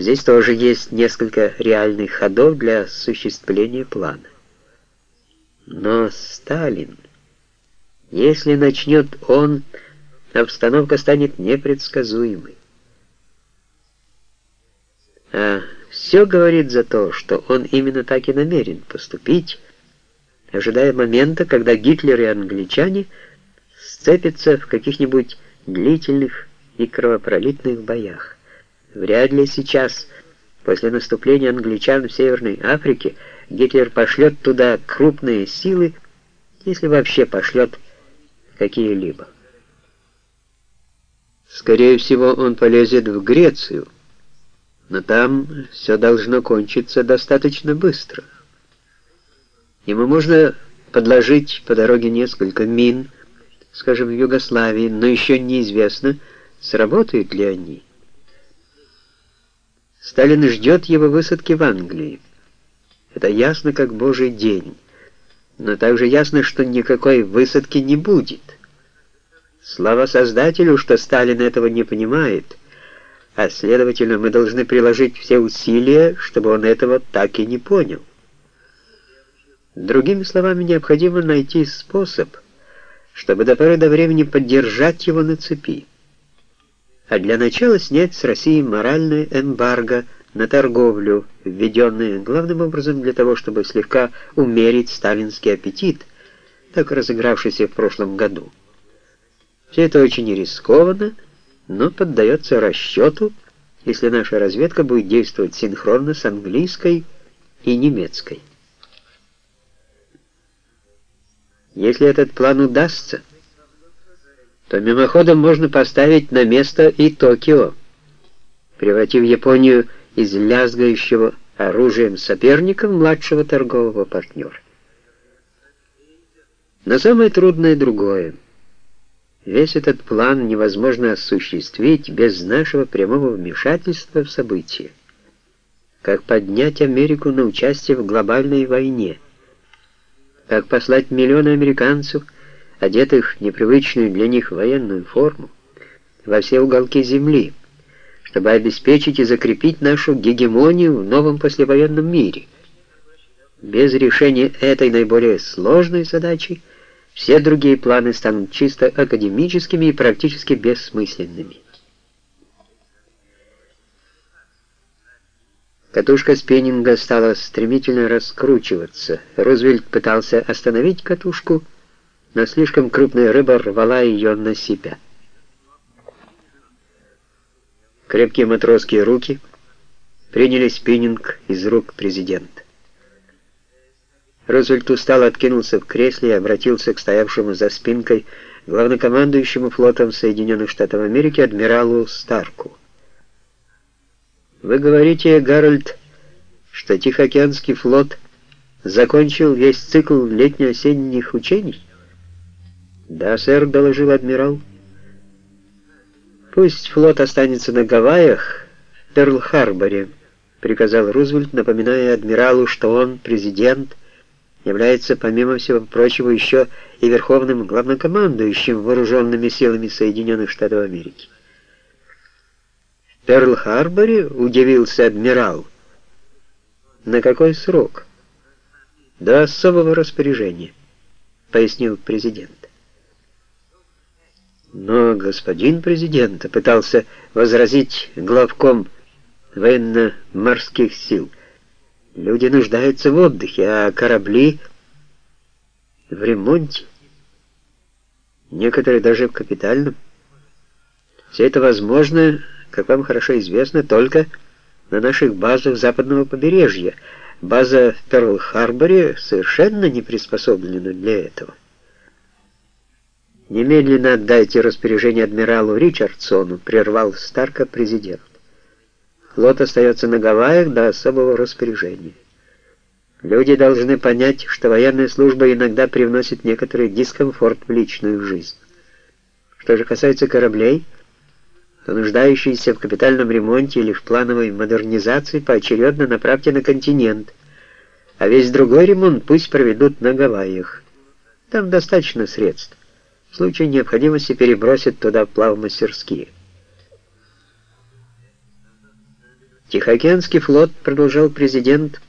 Здесь тоже есть несколько реальных ходов для осуществления плана. Но Сталин, если начнет он, обстановка станет непредсказуемой. А все говорит за то, что он именно так и намерен поступить, ожидая момента, когда Гитлер и англичане сцепятся в каких-нибудь длительных и кровопролитных боях. Вряд ли сейчас, после наступления англичан в Северной Африке, Гитлер пошлет туда крупные силы, если вообще пошлет какие-либо. Скорее всего, он полезет в Грецию, но там все должно кончиться достаточно быстро. Ему можно подложить по дороге несколько мин, скажем, в Югославии, но еще неизвестно, сработают ли они. Сталин ждет его высадки в Англии. Это ясно, как божий день. Но также ясно, что никакой высадки не будет. Слава Создателю, что Сталин этого не понимает, а следовательно, мы должны приложить все усилия, чтобы он этого так и не понял. Другими словами, необходимо найти способ, чтобы до поры до времени поддержать его на цепи а для начала снять с России моральное эмбарго на торговлю, введенное главным образом для того, чтобы слегка умерить сталинский аппетит, так разыгравшийся в прошлом году. Все это очень рискованно, но поддается расчету, если наша разведка будет действовать синхронно с английской и немецкой. Если этот план удастся, то мимоходом можно поставить на место и Токио, превратив Японию из лязгающего оружием соперника в младшего торгового партнера. Но самое трудное другое. Весь этот план невозможно осуществить без нашего прямого вмешательства в события. Как поднять Америку на участие в глобальной войне? Как послать миллионы американцев – одетых в непривычную для них военную форму, во все уголки земли, чтобы обеспечить и закрепить нашу гегемонию в новом послевоенном мире. Без решения этой наиболее сложной задачи все другие планы станут чисто академическими и практически бессмысленными. Катушка спиннинга стала стремительно раскручиваться. Рузвельт пытался остановить катушку, но слишком крупная рыба рвала ее на себя. Крепкие матросские руки приняли спиннинг из рук президента. Рузвельт устало откинулся в кресле и обратился к стоявшему за спинкой главнокомандующему флотом Соединенных Штатов Америки адмиралу Старку. «Вы говорите, Гарольд, что Тихоокеанский флот закончил весь цикл летне-осенних учений?» «Да, сэр», — доложил адмирал. «Пусть флот останется на Гавайях, Перл-Харборе», — приказал Рузвельт, напоминая адмиралу, что он, президент, является, помимо всего прочего, еще и верховным главнокомандующим вооруженными силами Соединенных Штатов Америки. «В Перл-Харборе?» — удивился адмирал. «На какой срок?» «До особого распоряжения», — пояснил президент. Но господин президент пытался возразить главком военно-морских сил. Люди нуждаются в отдыхе, а корабли в ремонте. Некоторые даже в капитальном. Все это возможно, как вам хорошо известно, только на наших базах западного побережья. База в Перл-Харборе совершенно не приспособлена для этого. «Немедленно отдайте распоряжение адмиралу Ричардсону», — прервал Старка президент. «Флот остается на Гавайях до особого распоряжения. Люди должны понять, что военная служба иногда привносит некоторый дискомфорт в личную жизнь. Что же касается кораблей, то нуждающиеся в капитальном ремонте или в плановой модернизации поочередно направьте на континент, а весь другой ремонт пусть проведут на Гавайях. Там достаточно средств в случае необходимости перебросит туда плавмастерские. Тихоокеанский флот, продолжал президент,